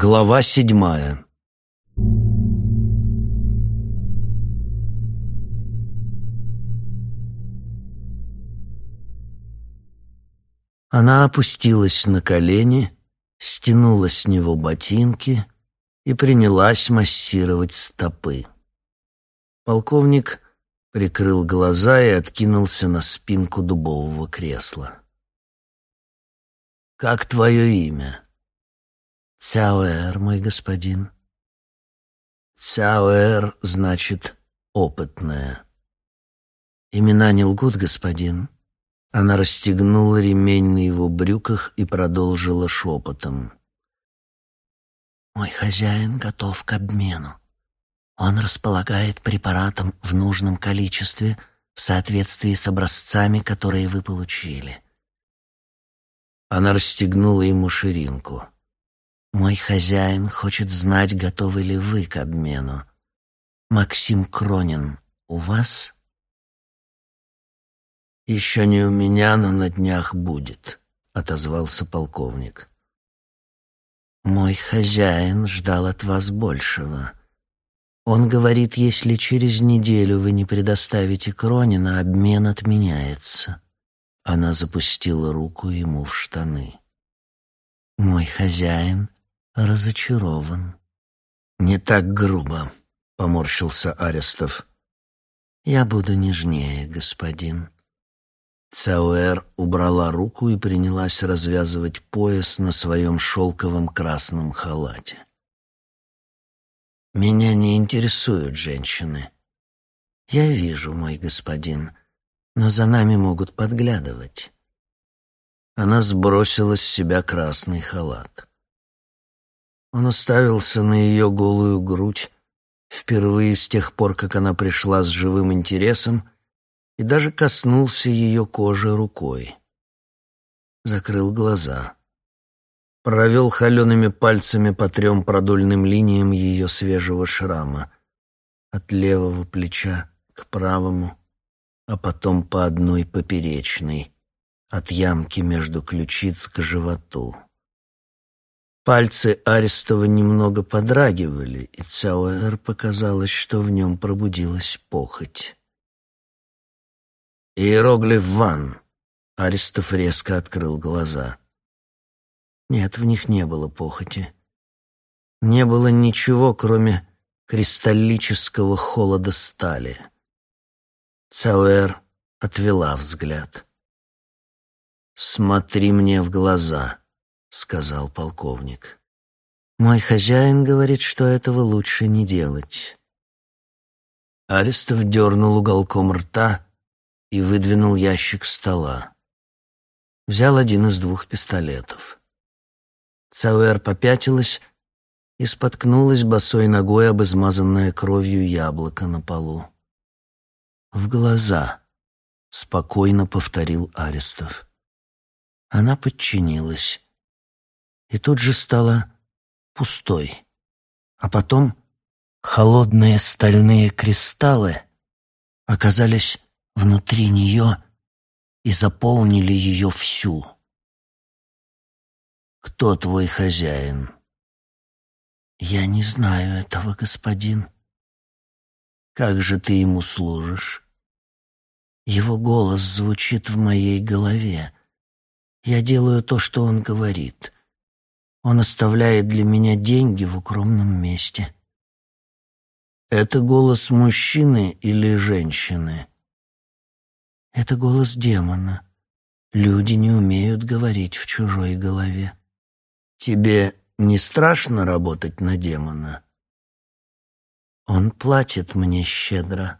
Глава седьмая Она опустилась на колени, стянула с него ботинки и принялась массировать стопы. Полковник прикрыл глаза и откинулся на спинку дубового кресла. «Как твое имя?» «Цяуэр, мой господин». «Цяуэр» значит «опытная». «Имена не лгут, господин». Она расстегнула ремень на его брюках и продолжила шепотом. «Мой хозяин готов к обмену. Он располагает препаратом в нужном количестве в соответствии с образцами, которые вы получили». Она расстегнула ему ширинку. Мой хозяин хочет знать, готовы ли вы к обмену. Максим Кронин у вас? Еще не у меня, но на днях будет, отозвался полковник. Мой хозяин ждал от вас большего. Он говорит, если через неделю вы не предоставите Кронина, обмен отменяется. Она запустила руку ему в штаны. Мой хозяин разочарован. «Не так грубо», — поморщился Арестов. «Я буду нежнее, господин». Цауэр убрала руку и принялась развязывать пояс на своем шелковом красном халате. «Меня не интересуют женщины. Я вижу, мой господин, но за нами могут подглядывать». Она сбросила с себя красный халат. Он уставился на ее голую грудь впервые с тех пор, как она пришла с живым интересом, и даже коснулся ее кожи рукой. Закрыл глаза. Провел холеными пальцами по трем продольным линиям ее свежего шрама. От левого плеча к правому, а потом по одной поперечной, от ямки между ключиц к животу. Пальцы Арестова немного подрагивали, и Цауэр показалось, что в нем пробудилась похоть. «Иероглиф Ван». Арестов резко открыл глаза. Нет, в них не было похоти. Не было ничего, кроме кристаллического холода стали. Цауэр отвела взгляд. «Смотри мне в глаза», — сказал полковник. «Мой хозяин говорит, что этого лучше не делать». Арестов дернул уголком рта и выдвинул ящик стола. Взял один из двух пистолетов. Цауэр попятилась и споткнулась босой ногой об измазанное кровью яблоко на полу. «В глаза», — спокойно повторил Арестов. Она подчинилась и тут же стала пустой. А потом холодные стальные кристаллы оказались внутри нее и заполнили ее всю. «Кто твой хозяин?» «Я не знаю этого, господин». «Как же ты ему служишь?» Его голос звучит в моей голове. Я делаю то, что он говорит. Он оставляет для меня деньги в укромном месте. Это голос мужчины или женщины? Это голос демона. Люди не умеют говорить в чужой голове. Тебе не страшно работать на демона? Он платит мне щедро.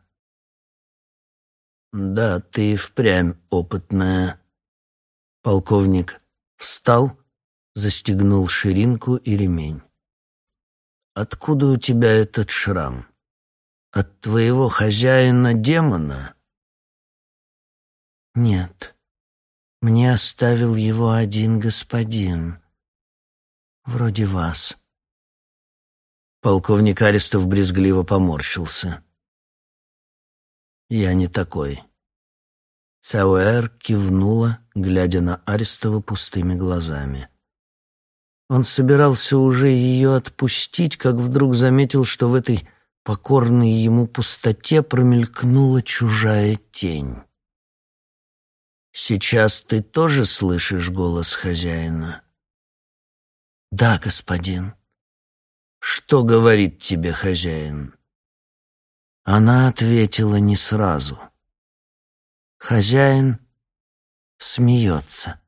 Да, ты впрямь опытная. Полковник встал застегнул ширинку и ремень. «Откуда у тебя этот шрам? От твоего хозяина-демона?» «Нет, мне оставил его один господин, вроде вас». Полковник Арестов брезгливо поморщился. «Я не такой». Цауэр кивнула, глядя на Арестова пустыми глазами. Он собирался уже ее отпустить, как вдруг заметил, что в этой покорной ему пустоте промелькнула чужая тень. «Сейчас ты тоже слышишь голос хозяина?» «Да, господин». «Что говорит тебе хозяин?» Она ответила не сразу. Хозяин смеется.